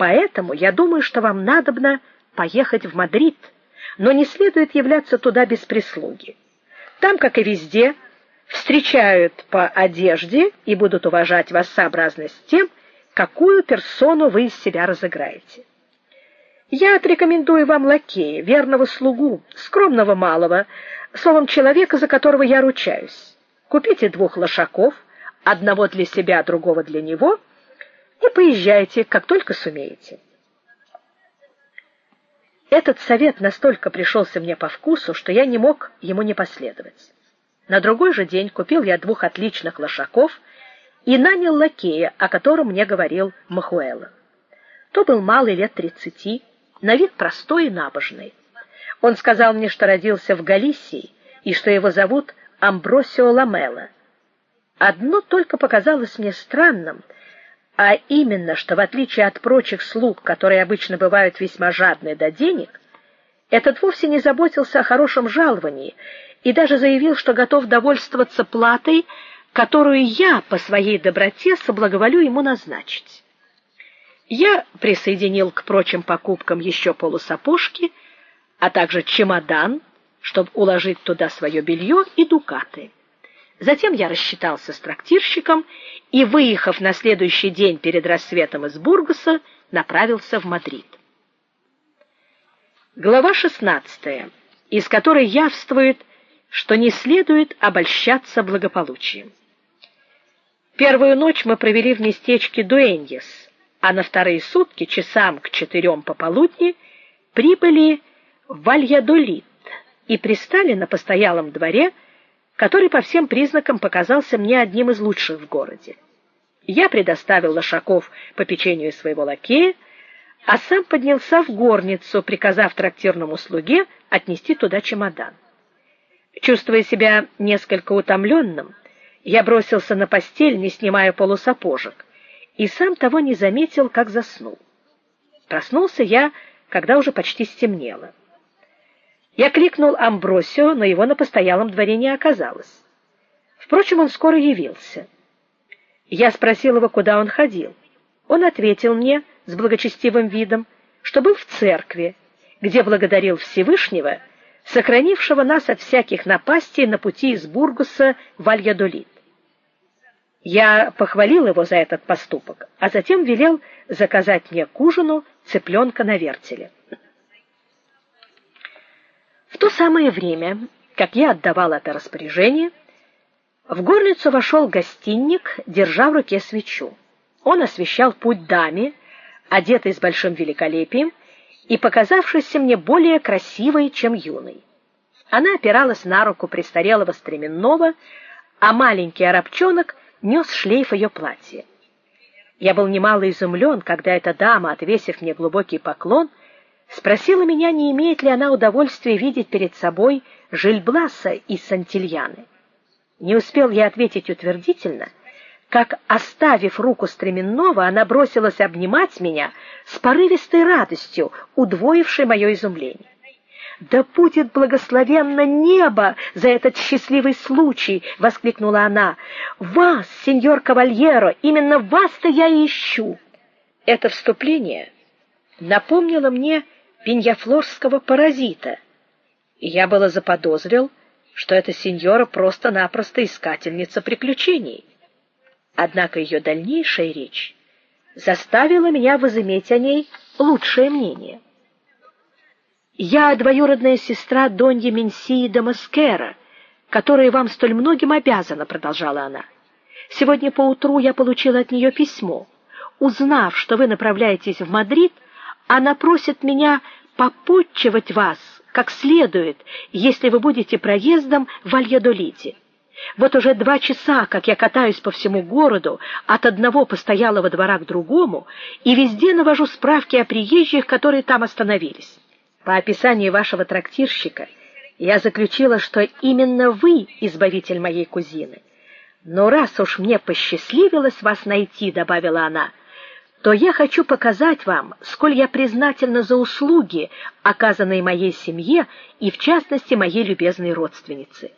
Поэтому я думаю, что вам надобно поехать в Мадрид, но не следует являться туда без прислуги. Там, как и везде, встречают по одежде и будут уважать вас сообразно с тем, какую персону вы из себя разыграете. Я отрекомендую вам лакея, верного слугу, скромного малого, словом человека, за которого я ручаюсь. Купите двух лошаков, одного для себя, другого для него, и поезжайте, как только сумеете. Этот совет настолько пришелся мне по вкусу, что я не мог ему не последовать. На другой же день купил я двух отличных лошаков и нанял лакея, о котором мне говорил Махуэла. То был малый лет тридцати, на вид простой и набожный. Он сказал мне, что родился в Галисии и что его зовут Амбросио Ламела. Одно только показалось мне странным, а именно, что в отличие от прочих слуг, которые обычно бывают весьма жадны до денег, этот вовсе не заботился о хорошем жаловании и даже заявил, что готов довольствоваться платой, которую я по своей доброте соблаговолю ему назначить. Я присоединил к прочим покупкам еще полусапожки, а также чемодан, чтобы уложить туда свое белье и дукаты. Затем я рассчитался с трактирщиком и, выехав на следующий день перед рассветом из Бургоса, направился в Мадрид. Глава 16, из которой явствует, что не следует обольщаться благополучием. Первую ночь мы провели в местечке Дуэньес, а на вторые сутки, часам к четырем пополудни, прибыли в Вальядолид и пристали на постоялом дворе, который по всем признакам показался мне одним из лучших в городе. Я предоставил лошаков по печенью своего лакея, а сам поднялся в горницу, приказав трактирному слуге отнести туда чемодан. Чувствуя себя несколько утомленным, я бросился на постель, не снимая полусапожек и сам того не заметил, как заснул. Проснулся я, когда уже почти стемнело. Я кликнул Амбросио, но его на постоялом дворе не оказалось. Впрочем, он скоро явился. Я спросил его, куда он ходил. Он ответил мне с благочестивым видом, что был в церкви, где благодарил Всевышнего, сохранившего нас от всяких напастей на пути из Бургуса в Альядолит. Я похвалил его за этот поступок, а затем велел заказать мне к ужину цыпленка на вертеле. То самое время, как я отдавал это распоряжение, в горницу вошел гостинник, держа в руке свечу. Он освещал путь даме, одетой с большим великолепием и показавшейся мне более красивой, чем юной. Она опиралась на руку престарелого стременного, а маленький арабчонок нес шлейф ее платья. Я был немало изумлен, когда эта дама, отвесив мне глубокий поклон, спросила меня, не имеет ли она удовольствия видеть перед собой Жильбласа из Сантильяны. Не успел я ответить утвердительно, как, оставив руку стременного, она бросилась обнимать меня с порывистой радостью, удвоившей мое изумление. Да будет благословенно небо за этот счастливый случай, воскликнула она. Вас, сеньор Кавальеро, именно вас-то я и ищу. Это вступление напомнило мне пиньяфлорского паразита. И я было заподозрил, что эта сеньора просто-напросто искательница приключений. Однако ее дальнейшая речь заставила меня возыметь о ней лучшее мнение. Я двоюродная сестра Доньи Менсии де Маскера, которая вам столь многим обязана, продолжала она. Сегодня поутру я получила от нее письмо. Узнав, что вы направляетесь в Мадрид, она просит меня попутчевать вас как следует, если вы будете проездом в Вальядолиде. Вот уже два часа, как я катаюсь по всему городу от одного постоялого двора к другому и везде навожу справки о приезжих, которые там остановились. По описанию вашего трактирщика я заключила, что именно вы избавитель моей кузины. Но раз уж мне посчастливилось вас найти, добавила она, то я хочу показать вам, сколь я признательна за услуги, оказанные моей семье и в частности моей любезной родственнице.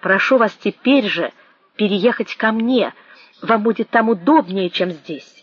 Прошу вас теперь же переехать ко мне. Вам будет там удобнее, чем здесь.